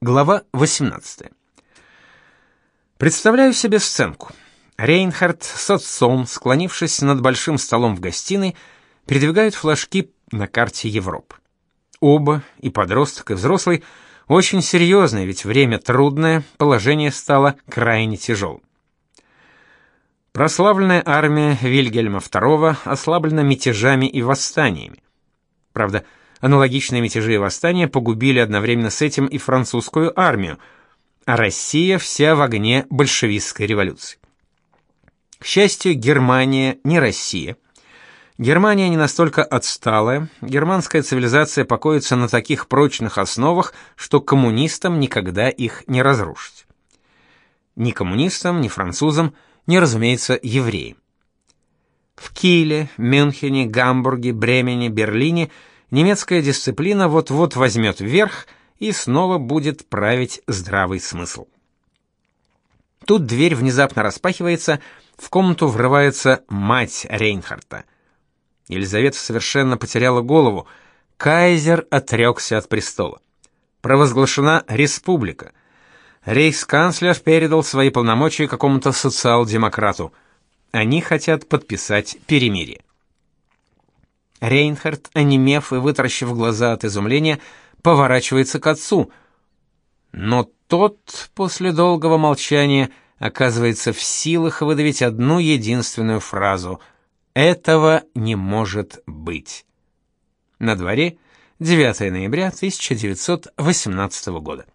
Глава 18. Представляю себе сценку. Рейнхард с отцом, склонившись над большим столом в гостиной, передвигают флажки на карте Европы. Оба, и подросток, и взрослый, очень серьезные, ведь время трудное, положение стало крайне тяжелым. Прославленная армия Вильгельма II ослаблена мятежами и восстаниями. Правда, аналогичные мятежи и восстания погубили одновременно с этим и французскую армию, а Россия вся в огне большевистской революции. К счастью, Германия не Россия. Германия не настолько отсталая, германская цивилизация покоится на таких прочных основах, что коммунистам никогда их не разрушить. Ни коммунистам, ни французам – не, разумеется, евреи. В Киле, Мюнхене, Гамбурге, Бремени, Берлине немецкая дисциплина вот-вот возьмет верх и снова будет править здравый смысл. Тут дверь внезапно распахивается, в комнату врывается мать Рейнхарта. Елизавета совершенно потеряла голову. Кайзер отрекся от престола. Провозглашена республика. Рейхсканцлер передал свои полномочия какому-то социал-демократу. Они хотят подписать перемирие. Рейнхард, онемев и вытаращив глаза от изумления, поворачивается к отцу. Но тот, после долгого молчания, оказывается в силах выдавить одну единственную фразу «Этого не может быть». На дворе 9 ноября 1918 года.